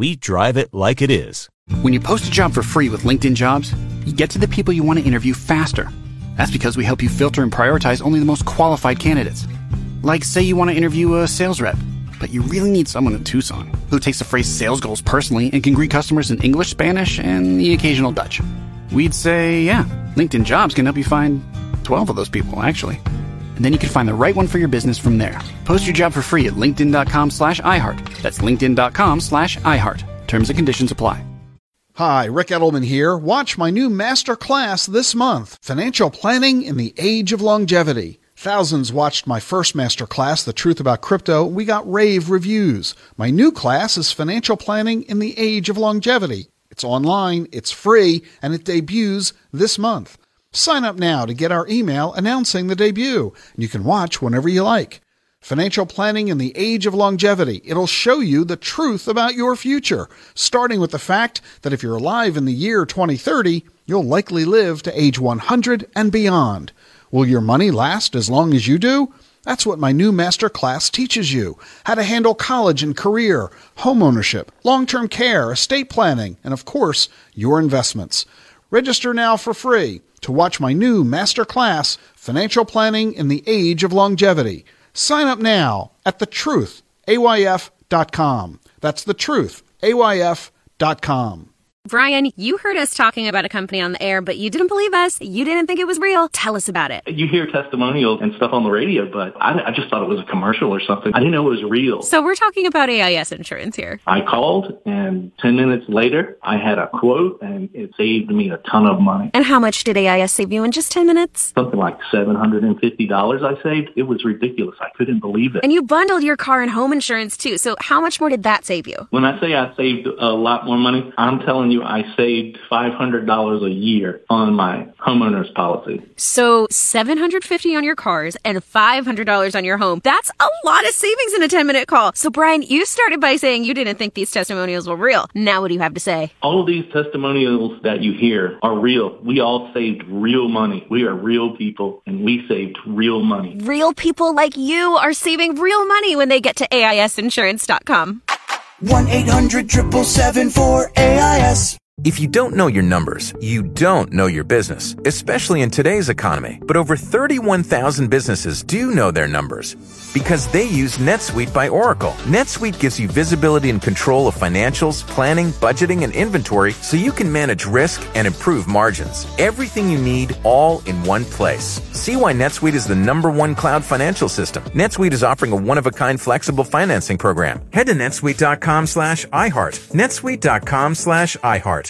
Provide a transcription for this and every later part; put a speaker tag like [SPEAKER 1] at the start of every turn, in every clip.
[SPEAKER 1] We drive it like it is.
[SPEAKER 2] When you post a job for free with LinkedIn Jobs, you get to the people you want to interview faster. That's because we help you filter and prioritize only the most qualified candidates. Like, say you want to interview a sales rep, but you really need someone in Tucson who takes the phrase sales goals personally and can greet customers in English, Spanish, and the occasional Dutch. We'd say, yeah, LinkedIn Jobs can help you find 12 of those people, actually. And then you can find the right one for your business from there. Post your job for free at linkedin.com slash iHeart. That's linkedin.com slash iHeart. Terms and conditions apply.
[SPEAKER 3] Hi, Rick Edelman here. Watch my new master class this month Financial Planning in the Age of Longevity. Thousands watched my first master class, The Truth About Crypto. We got rave reviews. My new class is Financial Planning in the Age of Longevity. It's online, it's free, and it debuts this month. Sign up now to get our email announcing the debut. You can watch whenever you like. Financial Planning in the Age of Longevity. It'll show you the truth about your future, starting with the fact that if you're alive in the year 2030, you'll likely live to age 100 and beyond. Will your money last as long as you do? That's what my new master class teaches you how to handle college and career, homeownership, long term care, estate planning, and of course, your investments. Register now for free to watch my new master class, Financial Planning in the Age of Longevity. Sign up now at thetruthayf.com. That's thetruthayf.com.
[SPEAKER 4] Brian, you heard us talking about a company on the air, but you didn't believe us. You didn't think it was real. Tell us about it.
[SPEAKER 5] You hear testimonials and stuff on the radio, but I, I, just thought it was a commercial or something. I didn't know it was real.
[SPEAKER 4] So we're talking about AIS insurance here.
[SPEAKER 5] I called, and 10 minutes later, I had a quote, and it saved me a ton of money.
[SPEAKER 4] And how much did AIS save you in just 10 minutes?
[SPEAKER 5] Something like $750 I saved. It was ridiculous. I couldn't believe it.
[SPEAKER 4] And you bundled your car and home insurance too. So how much more did that save you?
[SPEAKER 5] When I say I saved a lot more money, I'm telling you I saved $500 a year on my homeowner's policy.
[SPEAKER 4] So 750 on your cars and $500 on your home. That's a lot of savings in a 10 minute call. So Brian, you started by saying you didn't think these testimonials were real. Now what do you have to say?
[SPEAKER 5] All of these testimonials that you hear are real. We all saved real money. We are real people and we saved real money.
[SPEAKER 4] Real people like you are saving real money when they get to AISinsurance.com.
[SPEAKER 6] 1 800 777 AIS.
[SPEAKER 7] If you don't know your numbers, you don't know your business, especially in today's economy. But over 31,000 businesses do know their numbers because they use NetSuite by Oracle. NetSuite gives you visibility and control of financials, planning, budgeting, and inventory so you can manage risk and improve margins. Everything you need all in one place. See why NetSuite is the number one cloud financial system. NetSuite is offering a one-of-a-kind flexible financing program. Head to netsuite.com slash iHeart. netsuite.com slash iHeart.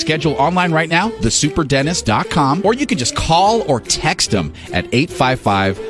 [SPEAKER 8] Schedule online right now, thesuperdentist.com, or you can just call or text them at 855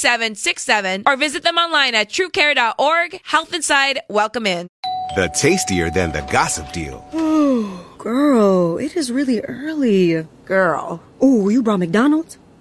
[SPEAKER 9] 760-736-6767, or visit them online at truecare.org. Health Inside, welcome in.
[SPEAKER 10] The tastier than the gossip deal.
[SPEAKER 11] Oh, girl, it is really early.
[SPEAKER 12] Girl.
[SPEAKER 11] Oh, you brought McDonald's?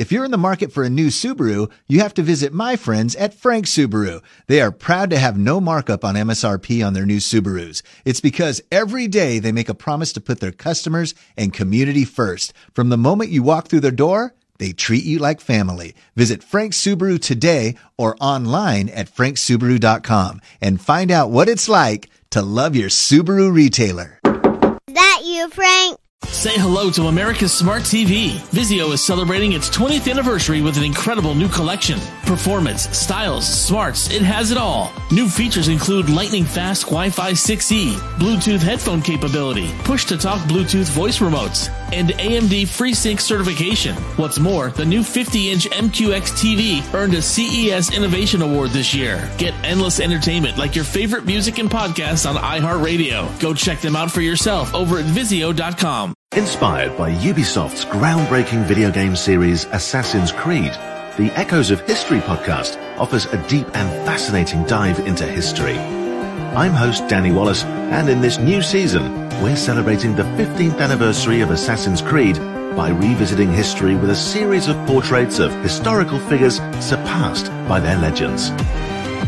[SPEAKER 13] If you're in the market for a new Subaru, you have to visit my friends at Frank Subaru. They are proud to have no markup on MSRP on their new Subarus. It's because every day they make a promise to put their customers and community first. From the moment you walk through their door, they treat you like family. Visit Frank Subaru today or online at franksubaru.com and find out what it's like to love your Subaru retailer.
[SPEAKER 14] Is that you, Frank?
[SPEAKER 15] Say hello to America's Smart TV. Vizio is celebrating its 20th anniversary with an incredible new collection. Performance, styles, smarts, it has it all. New features include lightning fast Wi-Fi 6E, Bluetooth headphone capability, push to talk Bluetooth voice remotes, and AMD FreeSync certification. What's more, the new 50-inch MQX TV earned a CES Innovation Award this year. Get endless entertainment like your favorite music and podcasts on iHeartRadio. Go check them out for yourself over at Vizio.com.
[SPEAKER 16] Inspired by Ubisoft's groundbreaking video game series Assassin's Creed, the Echoes of History podcast offers a deep and fascinating dive into history. I'm host Danny Wallace, and in this new season, we're celebrating the 15th anniversary of Assassin's Creed by revisiting history with a series of portraits of historical figures surpassed by their legends.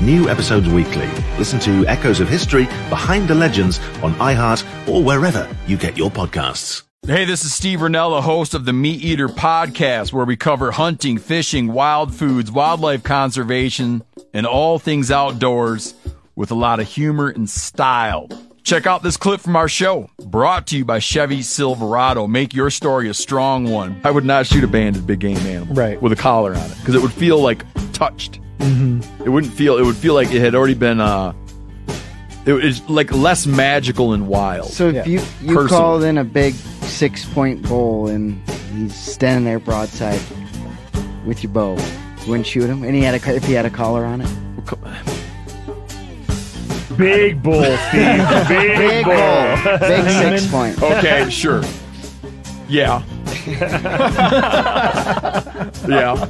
[SPEAKER 16] New episodes weekly. Listen to Echoes of History Behind the Legends on iHeart or wherever you get your podcasts.
[SPEAKER 17] Hey, this is Steve Rinella, host of the Meat Eater podcast, where we cover hunting, fishing, wild foods, wildlife conservation, and all things outdoors with a lot of humor and style. Check out this clip from our show, brought to you by Chevy Silverado. Make your story a strong one. I would not shoot a banded big game animal
[SPEAKER 18] right.
[SPEAKER 17] with a collar on it because it would feel like touched.
[SPEAKER 18] Mm-hmm.
[SPEAKER 17] It wouldn't feel. It would feel like it had already been. uh it was like less magical and wild.
[SPEAKER 19] So if you you
[SPEAKER 17] Personal.
[SPEAKER 19] called in a big six point bull and he's standing there broadside with your bow, you wouldn't shoot him, and he had a if he had a collar on it.
[SPEAKER 18] Big bull, Steve. Big,
[SPEAKER 19] Big
[SPEAKER 18] bull.
[SPEAKER 19] bull. Big six point.
[SPEAKER 17] Okay, sure. Yeah. yeah.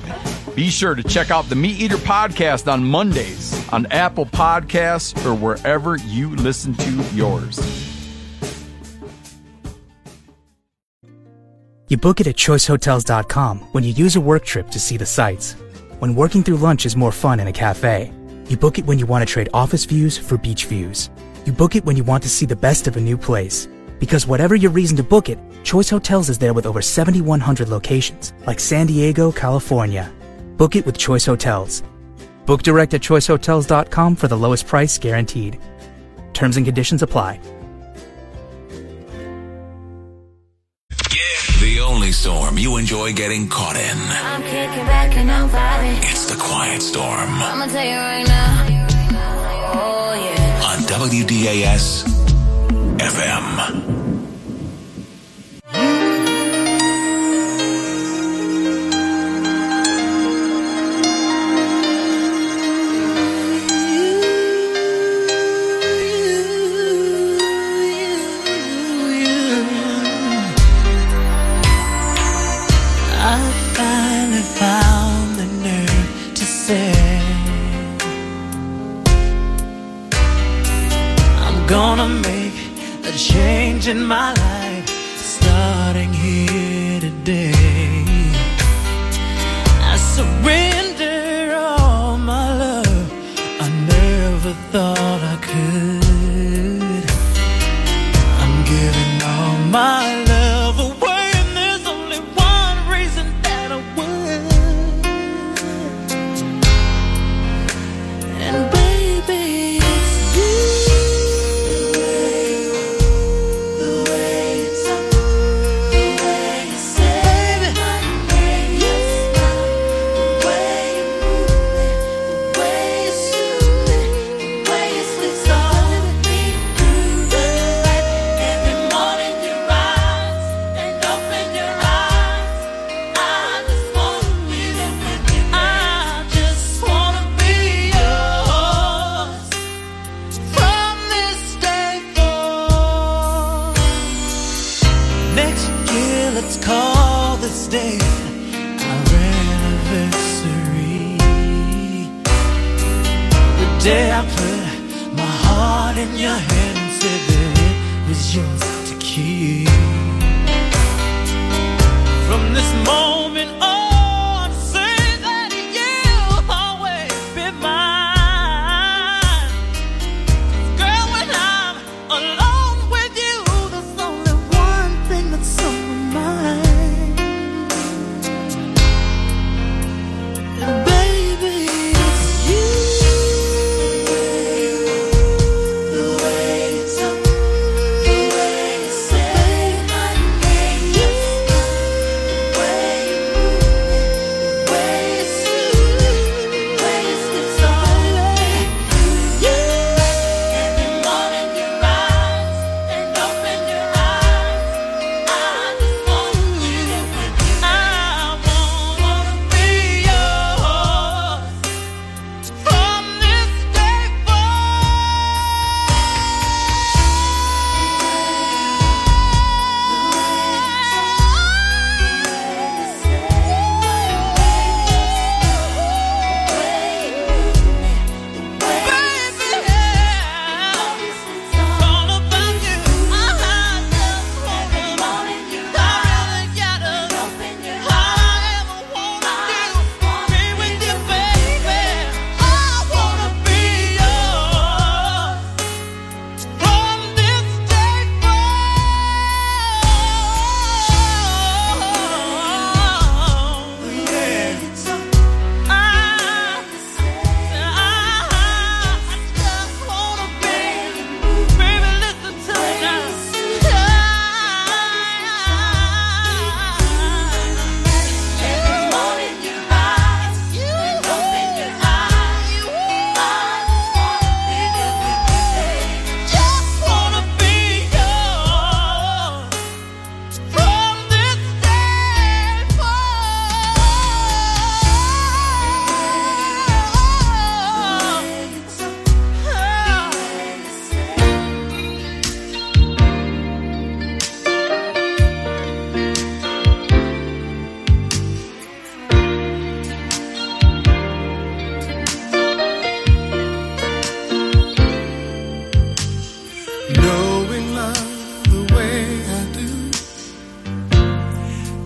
[SPEAKER 17] Be sure to check out the Meat Eater podcast on Mondays on Apple Podcasts or wherever you listen to yours.
[SPEAKER 20] You book it at choicehotels.com when you use a work trip to see the sights. When working through lunch is more fun in a cafe. You book it when you want to trade office views for beach views. You book it when you want to see the best of a new place. Because whatever your reason to book it, Choice Hotels is there with over 7,100 locations, like San Diego, California. Book it with Choice Hotels. Book direct at choicehotels.com for the lowest price guaranteed. Terms and conditions apply.
[SPEAKER 21] Enjoy getting caught in.
[SPEAKER 22] I'm kicking back and I'm vibing.
[SPEAKER 21] It's the quiet storm
[SPEAKER 22] I'ma tell you right now. Oh yeah.
[SPEAKER 21] on WDAS FM.
[SPEAKER 23] let's call this day our anniversary. The day I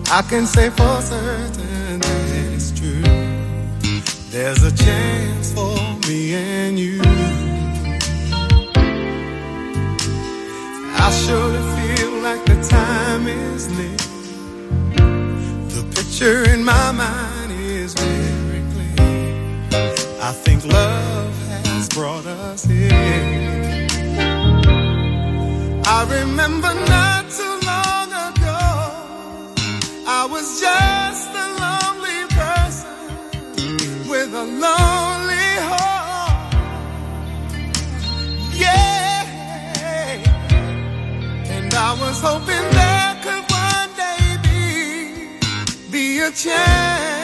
[SPEAKER 23] I
[SPEAKER 24] can say for certain that it's true. There's a chance for me and you. I surely feel like the time is near. The picture in my mind is very clear. I think love has brought us here. I remember not too hoping there could one day be, be a chance.